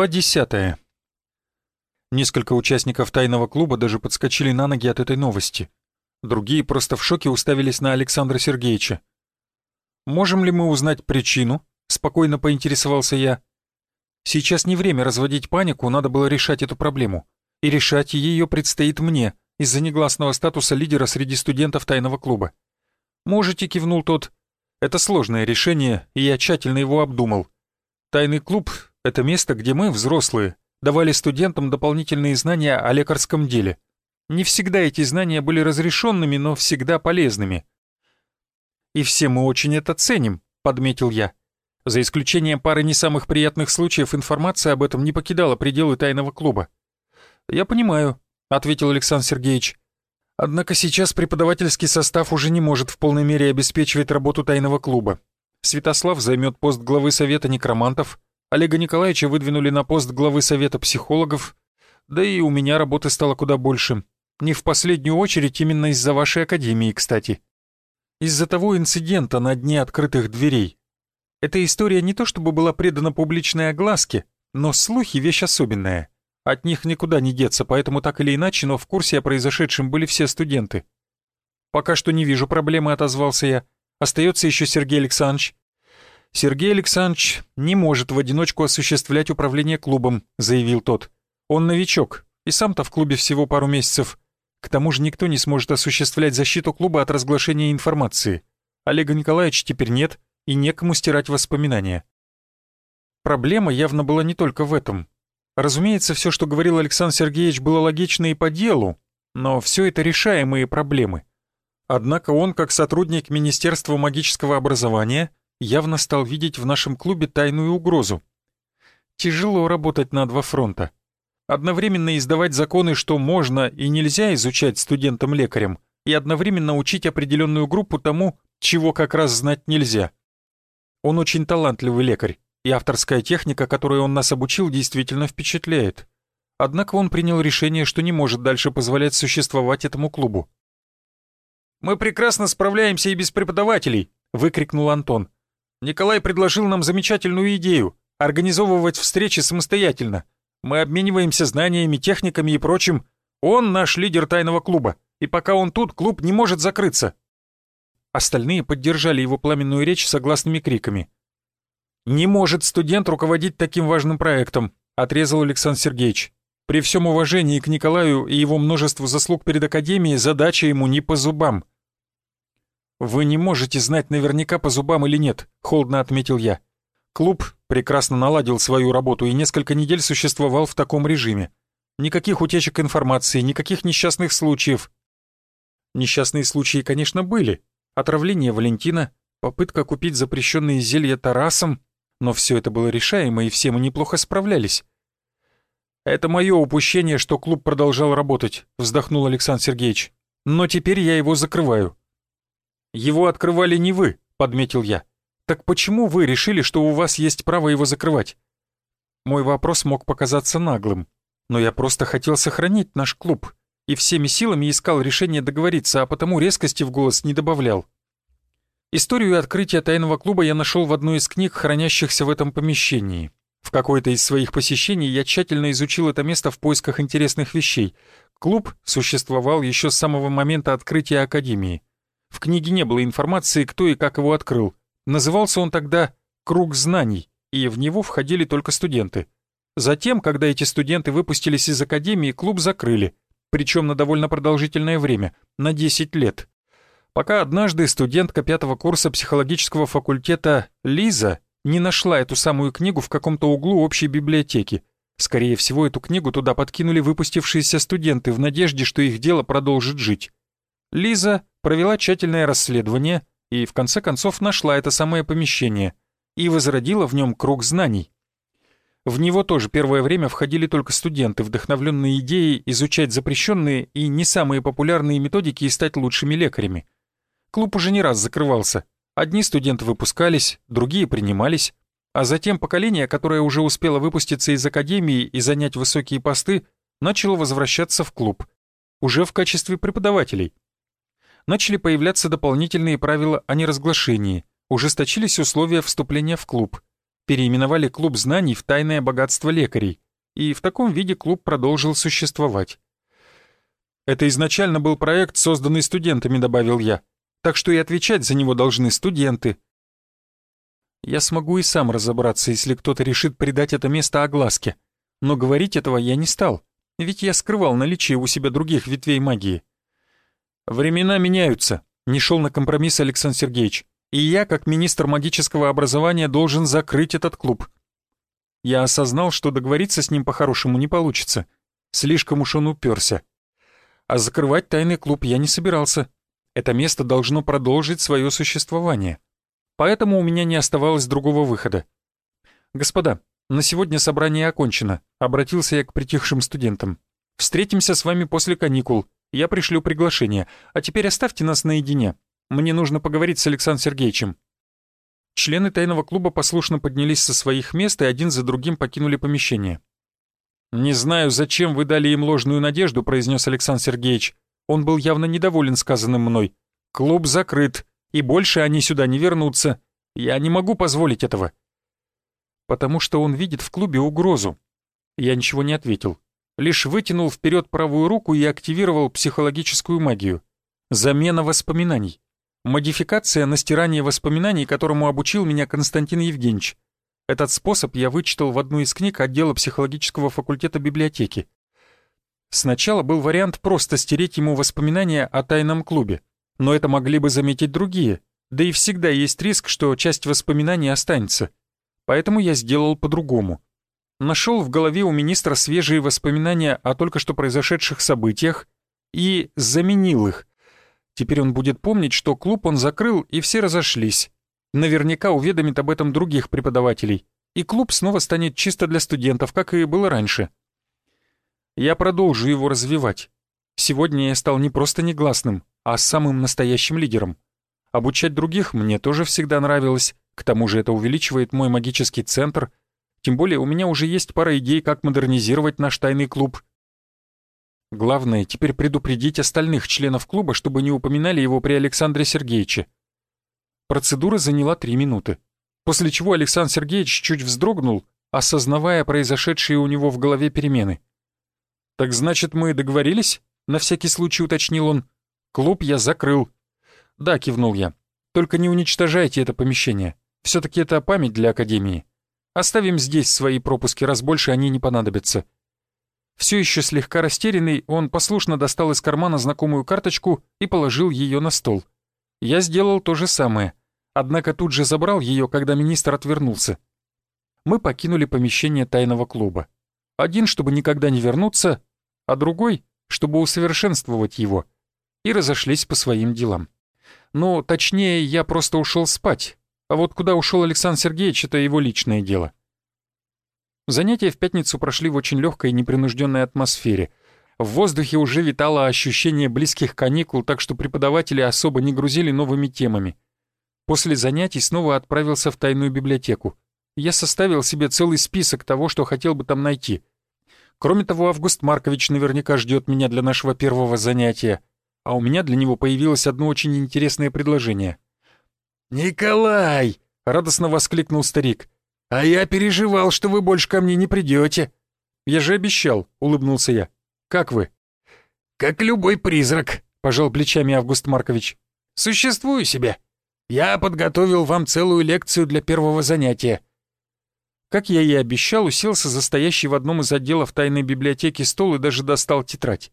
Глава десятая. Несколько участников тайного клуба даже подскочили на ноги от этой новости. Другие просто в шоке уставились на Александра Сергеевича. «Можем ли мы узнать причину?» — спокойно поинтересовался я. «Сейчас не время разводить панику, надо было решать эту проблему. И решать ее предстоит мне, из-за негласного статуса лидера среди студентов тайного клуба. «Можете», — кивнул тот. «Это сложное решение, и я тщательно его обдумал. Тайный клуб — это место, где мы, взрослые, давали студентам дополнительные знания о лекарском деле. Не всегда эти знания были разрешенными, но всегда полезными. «И все мы очень это ценим», — подметил я. За исключением пары не самых приятных случаев, информация об этом не покидала пределы тайного клуба. «Я понимаю», — ответил Александр Сергеевич. «Однако сейчас преподавательский состав уже не может в полной мере обеспечивать работу тайного клуба. Святослав займет пост главы Совета некромантов, Олега Николаевича выдвинули на пост главы Совета психологов, да и у меня работы стало куда больше. Не в последнюю очередь именно из-за вашей академии, кстати. Из-за того инцидента на дне открытых дверей. Эта история не то чтобы была предана публичной огласке, но слухи — вещь особенная. От них никуда не деться, поэтому так или иначе, но в курсе о произошедшем были все студенты. «Пока что не вижу проблемы», — отозвался я. Остается еще Сергей Александрович. Сергей Александрович не может в одиночку осуществлять управление клубом, заявил тот. Он новичок, и сам-то в клубе всего пару месяцев. К тому же никто не сможет осуществлять защиту клуба от разглашения информации. Олега Николаевича теперь нет, и некому стирать воспоминания. Проблема явно была не только в этом. Разумеется, все, что говорил Александр Сергеевич, было логично и по делу, но все это решаемые проблемы. Однако он, как сотрудник Министерства магического образования, явно стал видеть в нашем клубе тайную угрозу. Тяжело работать на два фронта. Одновременно издавать законы, что можно и нельзя изучать студентам-лекарям, и одновременно учить определенную группу тому, чего как раз знать нельзя. Он очень талантливый лекарь, и авторская техника, которой он нас обучил, действительно впечатляет. Однако он принял решение, что не может дальше позволять существовать этому клубу. «Мы прекрасно справляемся и без преподавателей!» — выкрикнул Антон. «Николай предложил нам замечательную идею — организовывать встречи самостоятельно. Мы обмениваемся знаниями, техниками и прочим. Он наш лидер тайного клуба, и пока он тут, клуб не может закрыться». Остальные поддержали его пламенную речь согласными криками. «Не может студент руководить таким важным проектом», — отрезал Александр Сергеевич. «При всем уважении к Николаю и его множеству заслуг перед Академией задача ему не по зубам». «Вы не можете знать наверняка по зубам или нет», — холодно отметил я. Клуб прекрасно наладил свою работу и несколько недель существовал в таком режиме. Никаких утечек информации, никаких несчастных случаев. Несчастные случаи, конечно, были. Отравление Валентина, попытка купить запрещенные зелья Тарасом, но все это было решаемо, и все мы неплохо справлялись. «Это мое упущение, что клуб продолжал работать», — вздохнул Александр Сергеевич. «Но теперь я его закрываю. «Его открывали не вы», — подметил я. «Так почему вы решили, что у вас есть право его закрывать?» Мой вопрос мог показаться наглым, но я просто хотел сохранить наш клуб и всеми силами искал решение договориться, а потому резкости в голос не добавлял. Историю открытия тайного клуба я нашел в одной из книг, хранящихся в этом помещении. В какое-то из своих посещений я тщательно изучил это место в поисках интересных вещей. Клуб существовал еще с самого момента открытия Академии. В книге не было информации, кто и как его открыл. Назывался он тогда «Круг знаний», и в него входили только студенты. Затем, когда эти студенты выпустились из академии, клуб закрыли, причем на довольно продолжительное время, на 10 лет. Пока однажды студентка пятого курса психологического факультета Лиза не нашла эту самую книгу в каком-то углу общей библиотеки. Скорее всего, эту книгу туда подкинули выпустившиеся студенты в надежде, что их дело продолжит жить. Лиза провела тщательное расследование и в конце концов нашла это самое помещение и возродила в нем круг знаний. В него тоже первое время входили только студенты, вдохновленные идеей изучать запрещенные и не самые популярные методики и стать лучшими лекарями. Клуб уже не раз закрывался. Одни студенты выпускались, другие принимались, а затем поколение, которое уже успело выпуститься из академии и занять высокие посты, начало возвращаться в клуб, уже в качестве преподавателей начали появляться дополнительные правила о неразглашении, ужесточились условия вступления в клуб. переименовали клуб знаний в тайное богатство лекарей, и в таком виде клуб продолжил существовать. Это изначально был проект, созданный студентами, добавил я, так что и отвечать за него должны студенты. Я смогу и сам разобраться, если кто-то решит придать это место огласке, но говорить этого я не стал, ведь я скрывал наличие у себя других ветвей магии. Времена меняются, не шел на компромисс Александр Сергеевич и я, как министр магического образования, должен закрыть этот клуб. Я осознал, что договориться с ним по-хорошему не получится. Слишком уж он уперся. А закрывать тайный клуб я не собирался. Это место должно продолжить свое существование. Поэтому у меня не оставалось другого выхода. «Господа, на сегодня собрание окончено», — обратился я к притихшим студентам. «Встретимся с вами после каникул. Я пришлю приглашение. А теперь оставьте нас наедине. Мне нужно поговорить с Александром Сергеевичем». Члены тайного клуба послушно поднялись со своих мест и один за другим покинули помещение. «Не знаю, зачем вы дали им ложную надежду», — произнес Александр Сергеевич. Он был явно недоволен сказанным мной. «Клуб закрыт, и больше они сюда не вернутся. Я не могу позволить этого». «Потому что он видит в клубе угрозу». Я ничего не ответил. Лишь вытянул вперед правую руку и активировал психологическую магию. Замена воспоминаний. Модификация на стирание воспоминаний, которому обучил меня Константин Евгеньевич. Этот способ я вычитал в одну из книг отдела психологического факультета библиотеки. Сначала был вариант просто стереть ему воспоминания о тайном клубе, но это могли бы заметить другие, да и всегда есть риск, что часть воспоминаний останется. Поэтому я сделал по-другому. Нашел в голове у министра свежие воспоминания о только что произошедших событиях и заменил их, Теперь он будет помнить, что клуб он закрыл, и все разошлись. Наверняка уведомит об этом других преподавателей. И клуб снова станет чисто для студентов, как и было раньше. Я продолжу его развивать. Сегодня я стал не просто негласным, а самым настоящим лидером. Обучать других мне тоже всегда нравилось, к тому же это увеличивает мой магический центр. Тем более у меня уже есть пара идей, как модернизировать наш тайный клуб. Главное, теперь предупредить остальных членов клуба, чтобы не упоминали его при Александре Сергеевиче. Процедура заняла три минуты, после чего Александр Сергеевич чуть вздрогнул, осознавая произошедшие у него в голове перемены. «Так значит, мы договорились?» — на всякий случай уточнил он. «Клуб я закрыл». «Да», — кивнул я. «Только не уничтожайте это помещение. Все-таки это память для Академии. Оставим здесь свои пропуски, раз больше они не понадобятся». Все еще слегка растерянный, он послушно достал из кармана знакомую карточку и положил ее на стол. Я сделал то же самое, однако тут же забрал ее, когда министр отвернулся. Мы покинули помещение тайного клуба. Один, чтобы никогда не вернуться, а другой, чтобы усовершенствовать его, и разошлись по своим делам. Ну, точнее, я просто ушел спать, а вот куда ушел Александр Сергеевич, это его личное дело. Занятия в пятницу прошли в очень легкой и непринужденной атмосфере. В воздухе уже витало ощущение близких каникул, так что преподаватели особо не грузили новыми темами. После занятий снова отправился в тайную библиотеку. Я составил себе целый список того, что хотел бы там найти. Кроме того, Август Маркович наверняка ждет меня для нашего первого занятия, а у меня для него появилось одно очень интересное предложение. «Николай!» — радостно воскликнул старик. «А я переживал, что вы больше ко мне не придете». «Я же обещал», — улыбнулся я. «Как вы?» «Как любой призрак», — пожал плечами Август Маркович. «Существую себе. Я подготовил вам целую лекцию для первого занятия». Как я и обещал, уселся за стоящий в одном из отделов тайной библиотеки стол и даже достал тетрадь.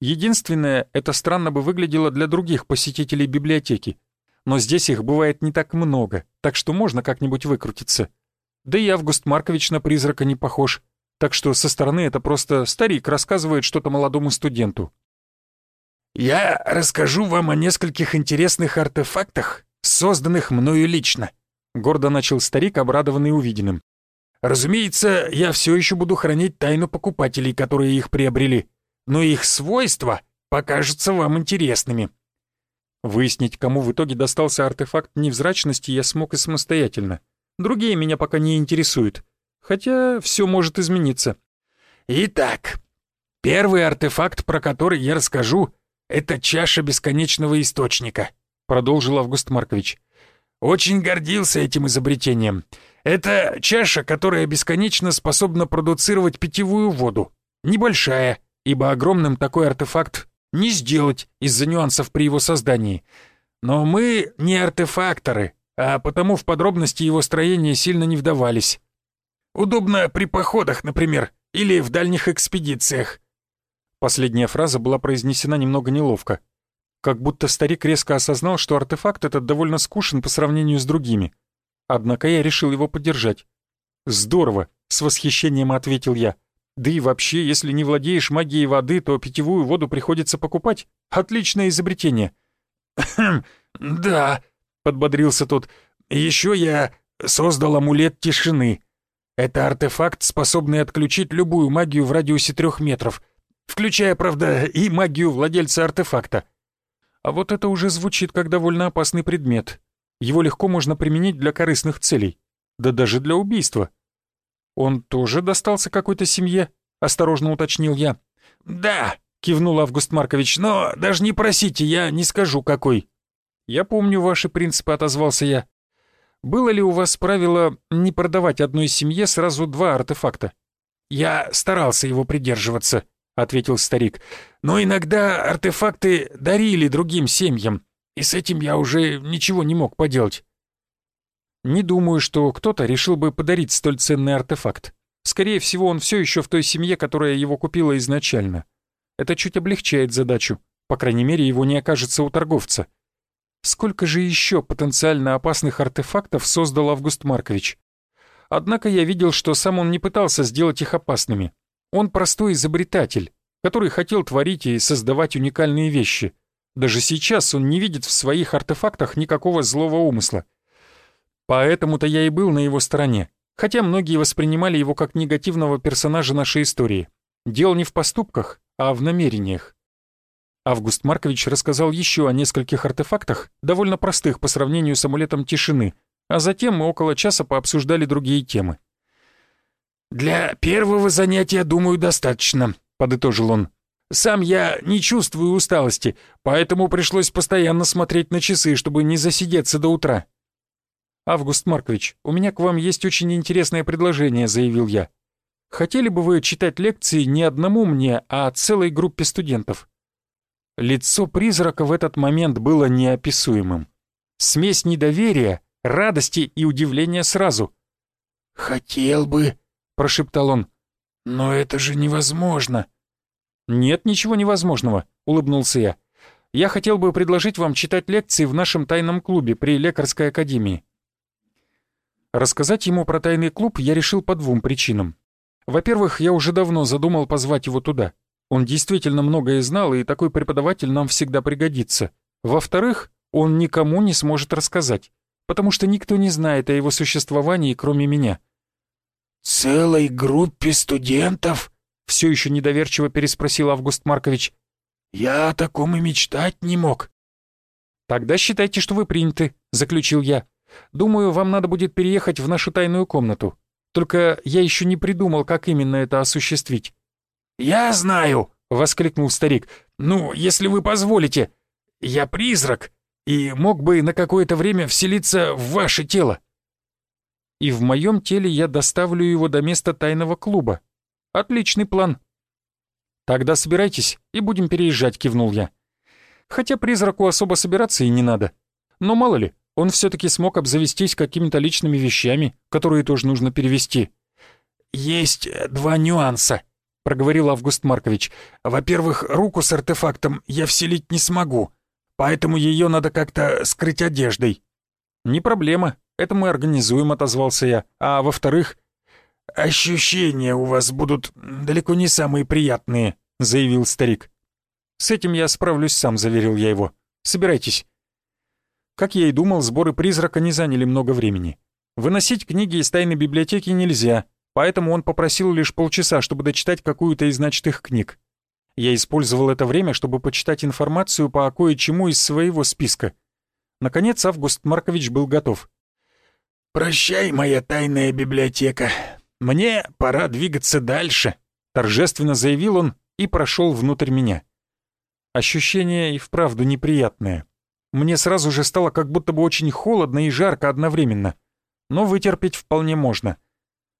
Единственное, это странно бы выглядело для других посетителей библиотеки. Но здесь их бывает не так много, так что можно как-нибудь выкрутиться. Да и Август Маркович на призрака не похож, так что со стороны это просто старик рассказывает что-то молодому студенту. «Я расскажу вам о нескольких интересных артефактах, созданных мною лично», — гордо начал старик, обрадованный увиденным. «Разумеется, я все еще буду хранить тайну покупателей, которые их приобрели, но их свойства покажутся вам интересными». Выяснить, кому в итоге достался артефакт невзрачности, я смог и самостоятельно. Другие меня пока не интересуют. Хотя все может измениться. Итак, первый артефакт, про который я расскажу, это чаша бесконечного источника, продолжил Август Маркович. Очень гордился этим изобретением. Это чаша, которая бесконечно способна продуцировать питьевую воду. Небольшая, ибо огромным такой артефакт не сделать из-за нюансов при его создании. Но мы не артефакторы, а потому в подробности его строения сильно не вдавались. Удобно при походах, например, или в дальних экспедициях. Последняя фраза была произнесена немного неловко. Как будто старик резко осознал, что артефакт этот довольно скучен по сравнению с другими. Однако я решил его поддержать. «Здорово!» — с восхищением ответил я. «Да и вообще, если не владеешь магией воды, то питьевую воду приходится покупать. Отличное изобретение!» «Хм, да», — подбодрился тот. «Еще я создал амулет тишины. Это артефакт, способный отключить любую магию в радиусе трех метров, включая, правда, и магию владельца артефакта. А вот это уже звучит как довольно опасный предмет. Его легко можно применить для корыстных целей, да даже для убийства. Он тоже достался какой-то семье, осторожно уточнил я. «Да», — кивнул Август Маркович, «но даже не просите, я не скажу, какой». «Я помню ваши принципы», — отозвался я. Было ли у вас правило не продавать одной семье сразу два артефакта? Я старался его придерживаться, ответил старик. Но иногда артефакты дарили другим семьям, и с этим я уже ничего не мог поделать. Не думаю, что кто-то решил бы подарить столь ценный артефакт. Скорее всего, он все еще в той семье, которая его купила изначально. Это чуть облегчает задачу. По крайней мере, его не окажется у торговца. Сколько же еще потенциально опасных артефактов создал Август Маркович? Однако я видел, что сам он не пытался сделать их опасными. Он простой изобретатель, который хотел творить и создавать уникальные вещи. Даже сейчас он не видит в своих артефактах никакого злого умысла. Поэтому-то я и был на его стороне, хотя многие воспринимали его как негативного персонажа нашей истории. Дело не в поступках, а в намерениях. Август Маркович рассказал еще о нескольких артефактах, довольно простых по сравнению с амулетом тишины, а затем мы около часа пообсуждали другие темы. «Для первого занятия, думаю, достаточно», — подытожил он. «Сам я не чувствую усталости, поэтому пришлось постоянно смотреть на часы, чтобы не засидеться до утра». «Август Маркович, у меня к вам есть очень интересное предложение», — заявил я. «Хотели бы вы читать лекции не одному мне, а целой группе студентов?» Лицо призрака в этот момент было неописуемым. Смесь недоверия, радости и удивления сразу. «Хотел бы», — прошептал он, — «но это же невозможно». «Нет ничего невозможного», — улыбнулся я. «Я хотел бы предложить вам читать лекции в нашем тайном клубе при лекарской академии». Рассказать ему про тайный клуб я решил по двум причинам. Во-первых, я уже давно задумал позвать его туда — он действительно многое знал, и такой преподаватель нам всегда пригодится. Во-вторых, он никому не сможет рассказать, потому что никто не знает о его существовании, кроме меня. «Целой группе студентов?» — все еще недоверчиво переспросил Август Маркович. «Я о таком и мечтать не мог». «Тогда считайте, что вы приняты», — заключил я. «Думаю, вам надо будет переехать в нашу тайную комнату. Только я еще не придумал, как именно это осуществить. «Я знаю!» — воскликнул старик. «Ну, если вы позволите. Я призрак и мог бы на какое-то время вселиться в ваше тело». «И в моем теле я доставлю его до места тайного клуба. Отличный план». «Тогда собирайтесь и будем переезжать», — кивнул я. Хотя призраку особо собираться и не надо. Но мало ли, он все-таки смог обзавестись какими-то личными вещами, которые тоже нужно перевести. «Есть два нюанса», проговорил Август Маркович. «Во-первых, руку с артефактом я вселить не смогу, поэтому ее надо как-то скрыть одеждой». «Не проблема, это мы организуем», — отозвался я. «А во-вторых...» «Ощущения у вас будут далеко не самые приятные», — заявил старик. «С этим я справлюсь сам», — заверил я его. «Собирайтесь». Как я и думал, сборы призрака не заняли много времени. Выносить книги из тайной библиотеки нельзя, поэтому он попросил лишь полчаса, чтобы дочитать какую-то из начатых книг. Я использовал это время, чтобы почитать информацию по кое-чему из своего списка. Наконец Август Маркович был готов. «Прощай, моя тайная библиотека. Мне пора двигаться дальше», — торжественно заявил он и прошел внутрь меня. Ощущение и вправду неприятное. Мне сразу же стало как будто бы очень холодно и жарко одновременно — но вытерпеть вполне можно.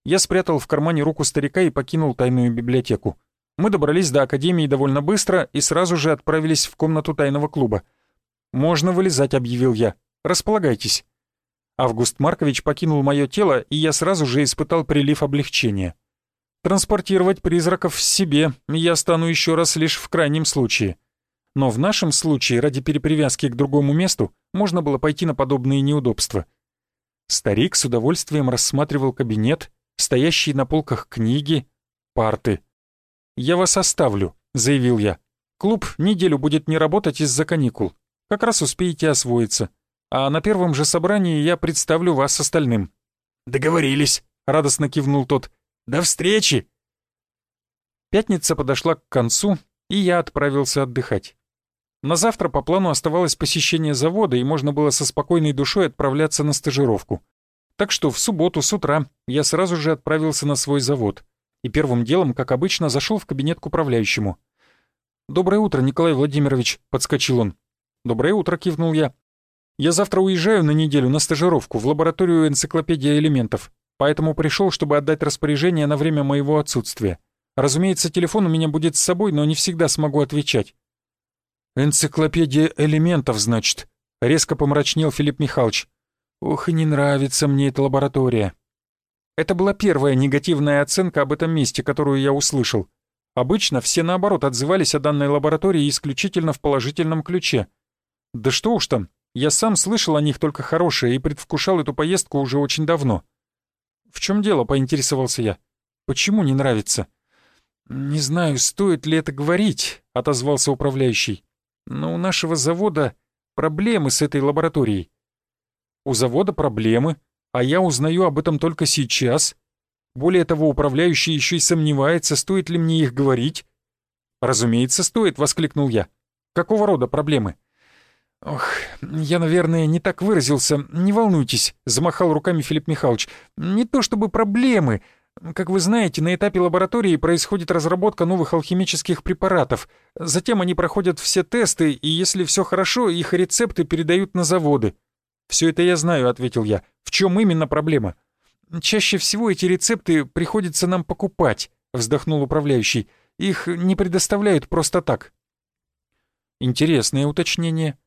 Я спрятал в кармане руку старика и покинул тайную библиотеку. Мы добрались до академии довольно быстро и сразу же отправились в комнату тайного клуба. «Можно вылезать», — объявил я. «Располагайтесь». Август Маркович покинул мое тело, и я сразу же испытал прилив облегчения. Транспортировать призраков в себе я стану еще раз лишь в крайнем случае. Но в нашем случае, ради перепривязки к другому месту, можно было пойти на подобные неудобства. Старик с удовольствием рассматривал кабинет, стоящие на полках книги, парты. «Я вас оставлю», — заявил я. «Клуб неделю будет не работать из-за каникул. Как раз успеете освоиться. А на первом же собрании я представлю вас остальным». «Договорились», — радостно кивнул тот. «До встречи!» Пятница подошла к концу, и я отправился отдыхать. На завтра по плану оставалось посещение завода, и можно было со спокойной душой отправляться на стажировку. Так что в субботу с утра я сразу же отправился на свой завод. И первым делом, как обычно, зашел в кабинет к управляющему. «Доброе утро, Николай Владимирович», — подскочил он. «Доброе утро», — кивнул я. «Я завтра уезжаю на неделю на стажировку в лабораторию энциклопедия элементов, поэтому пришел, чтобы отдать распоряжение на время моего отсутствия. Разумеется, телефон у меня будет с собой, но не всегда смогу отвечать». «Энциклопедия элементов, значит», — резко помрачнел Филипп Михайлович. «Ох, и не нравится мне эта лаборатория». Это была первая негативная оценка об этом месте, которую я услышал. Обычно все наоборот отзывались о данной лаборатории исключительно в положительном ключе. Да что уж там, я сам слышал о них только хорошее и предвкушал эту поездку уже очень давно. «В чем дело?» — поинтересовался я. «Почему не нравится?» «Не знаю, стоит ли это говорить», — отозвался управляющий. «Но у нашего завода проблемы с этой лабораторией». «У завода проблемы, а я узнаю об этом только сейчас. Более того, управляющий еще и сомневается, стоит ли мне их говорить». «Разумеется, стоит», — воскликнул я. «Какого рода проблемы?» «Ох, я, наверное, не так выразился. Не волнуйтесь», — замахал руками Филипп Михайлович. «Не то чтобы проблемы. Как вы знаете, на этапе лаборатории происходит разработка новых алхимических препаратов. Затем они проходят все тесты, и если все хорошо, их рецепты передают на заводы». «Все это я знаю», — ответил я. «В чем именно проблема?» «Чаще всего эти рецепты приходится нам покупать», — вздохнул управляющий. «Их не предоставляют просто так». Интересное уточнение.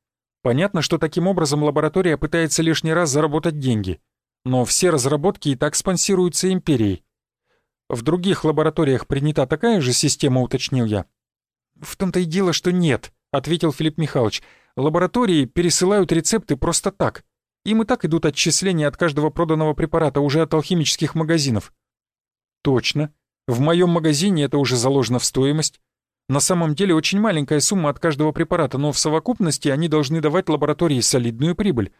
Понятно, что таким образом лаборатория пытается лишний раз заработать деньги. Но все разработки и так спонсируются империей. В других лабораториях принята такая же система, уточнил я. В том-то и дело, что нет, ответил Филипп Михайлович. Лаборатории пересылают рецепты просто так. Им и так идут отчисления от каждого проданного препарата уже от алхимических магазинов. Точно. В моем магазине это уже заложено в стоимость. На самом деле очень маленькая сумма от каждого препарата, но в совокупности они должны давать лаборатории солидную прибыль.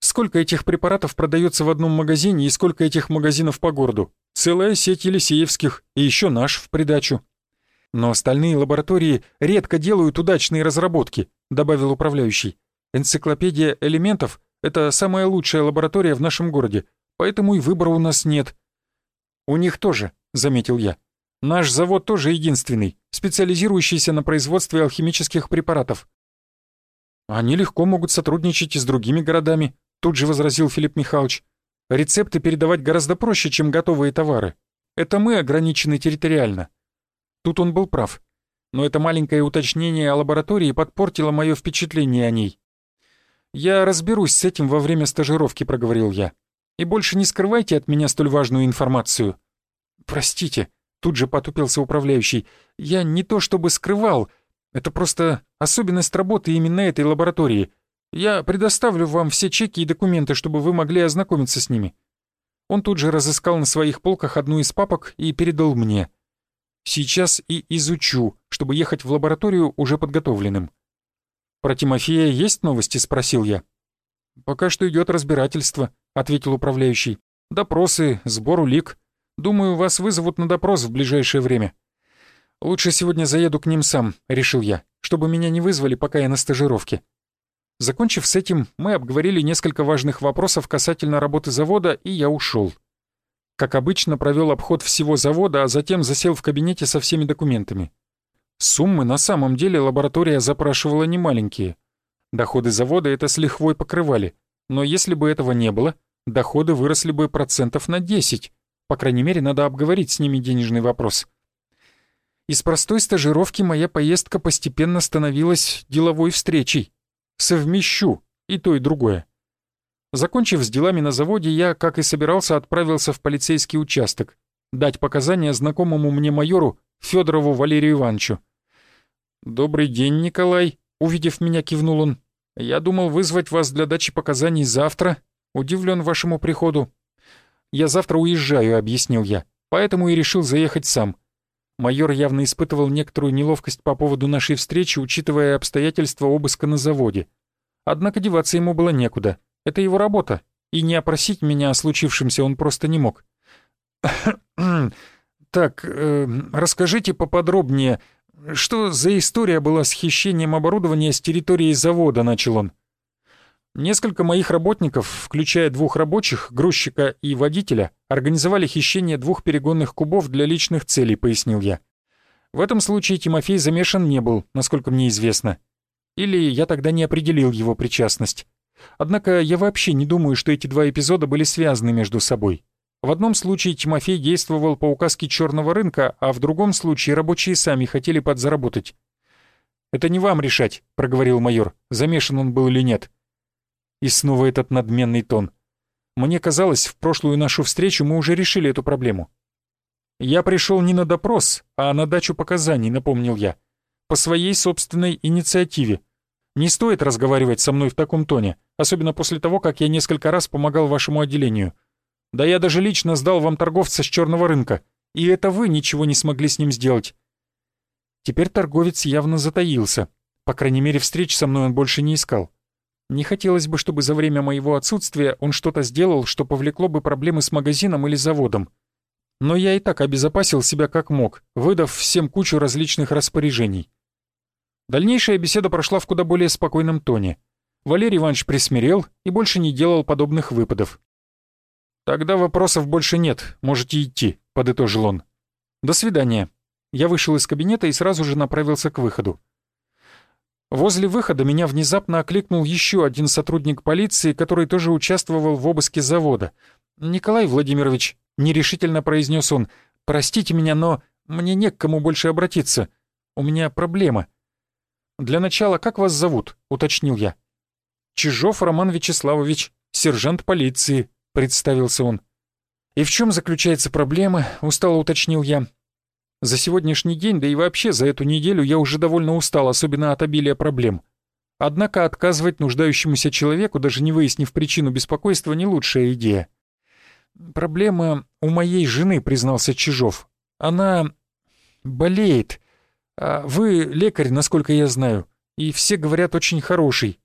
Сколько этих препаратов продается в одном магазине и сколько этих магазинов по городу? Целая сеть Елисеевских и еще наш в придачу. Но остальные лаборатории редко делают удачные разработки, добавил управляющий. Энциклопедия элементов — это самая лучшая лаборатория в нашем городе, поэтому и выбора у нас нет. У них тоже, заметил я. Наш завод тоже единственный, специализирующийся на производстве алхимических препаратов. Они легко могут сотрудничать и с другими городами, тут же возразил Филипп Михайлович. Рецепты передавать гораздо проще, чем готовые товары. Это мы ограничены территориально. Тут он был прав. Но это маленькое уточнение о лаборатории подпортило мое впечатление о ней. «Я разберусь с этим во время стажировки», — проговорил я. «И больше не скрывайте от меня столь важную информацию». «Простите», Тут же потупился управляющий. «Я не то чтобы скрывал. Это просто особенность работы именно этой лаборатории. Я предоставлю вам все чеки и документы, чтобы вы могли ознакомиться с ними». Он тут же разыскал на своих полках одну из папок и передал мне. «Сейчас и изучу, чтобы ехать в лабораторию уже подготовленным». «Про Тимофея есть новости?» — спросил я. «Пока что идет разбирательство», — ответил управляющий. «Допросы, сбор улик. Думаю, вас вызовут на допрос в ближайшее время. Лучше сегодня заеду к ним сам, решил я, чтобы меня не вызвали, пока я на стажировке. Закончив с этим, мы обговорили несколько важных вопросов касательно работы завода, и я ушел. Как обычно, провел обход всего завода, а затем засел в кабинете со всеми документами. Суммы на самом деле лаборатория запрашивала немаленькие. Доходы завода это с лихвой покрывали, но если бы этого не было, доходы выросли бы процентов на 10. По крайней мере, надо обговорить с ними денежный вопрос. Из простой стажировки моя поездка постепенно становилась деловой встречей. Совмещу и то, и другое. Закончив с делами на заводе, я, как и собирался, отправился в полицейский участок, дать показания знакомому мне майору Федорову Валерию Ивановичу. «Добрый день, Николай», — увидев меня, кивнул он. «Я думал вызвать вас для дачи показаний завтра. Удивлен вашему приходу». «Я завтра уезжаю», — объяснил я, «поэтому и решил заехать сам». Майор явно испытывал некоторую неловкость по поводу нашей встречи, учитывая обстоятельства обыска на заводе. Однако деваться ему было некуда. Это его работа, и не опросить меня о случившемся он просто не мог. «Так, э, расскажите поподробнее, что за история была с хищением оборудования с территории завода?» — начал он. Несколько моих работников, включая двух рабочих, грузчика и водителя, организовали хищение двух перегонных кубов для личных целей, пояснил я. В этом случае Тимофей замешан не был, насколько мне известно. Или я тогда не определил его причастность. Однако я вообще не думаю, что эти два эпизода были связаны между собой. В одном случае Тимофей действовал по указке черного рынка, а в другом случае рабочие сами хотели подзаработать. «Это не вам решать», — проговорил майор, замешан он был или нет. И снова этот надменный тон. Мне казалось, в прошлую нашу встречу мы уже решили эту проблему. «Я пришел не на допрос, а на дачу показаний», — напомнил я. «По своей собственной инициативе. Не стоит разговаривать со мной в таком тоне, особенно после того, как я несколько раз помогал вашему отделению. Да я даже лично сдал вам торговца с черного рынка, и это вы ничего не смогли с ним сделать». Теперь торговец явно затаился. По крайней мере, встреч со мной он больше не искал. Не хотелось бы, чтобы за время моего отсутствия он что-то сделал, что повлекло бы проблемы с магазином или заводом. Но я и так обезопасил себя как мог, выдав всем кучу различных распоряжений. Дальнейшая беседа прошла в куда более спокойном тоне. Валерий Иванович присмирел и больше не делал подобных выпадов. «Тогда вопросов больше нет, можете идти», — подытожил он. «До свидания». Я вышел из кабинета и сразу же направился к выходу. Возле выхода меня внезапно окликнул еще один сотрудник полиции, который тоже участвовал в обыске завода. «Николай Владимирович», — нерешительно произнес он, — «простите меня, но мне не к кому больше обратиться. У меня проблема». «Для начала, как вас зовут?» — уточнил я. «Чижов Роман Вячеславович, сержант полиции», — представился он. «И в чем заключается проблема?» — устало уточнил я. «За сегодняшний день, да и вообще за эту неделю я уже довольно устал, особенно от обилия проблем. Однако отказывать нуждающемуся человеку, даже не выяснив причину беспокойства, не лучшая идея». «Проблема у моей жены», — признался Чижов. «Она болеет. А вы лекарь, насколько я знаю, и все говорят очень хороший.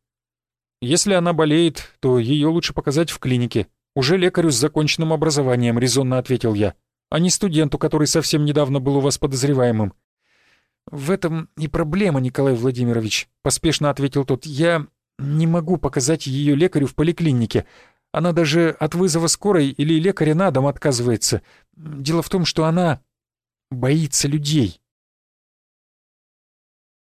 Если она болеет, то ее лучше показать в клинике. Уже лекарю с законченным образованием, резонно ответил я, а не студенту, который совсем недавно был у вас подозреваемым. В этом и проблема, Николай Владимирович, поспешно ответил тот. Я не могу показать ее лекарю в поликлинике. Она даже от вызова скорой или лекаря на дом отказывается. Дело в том, что она боится людей.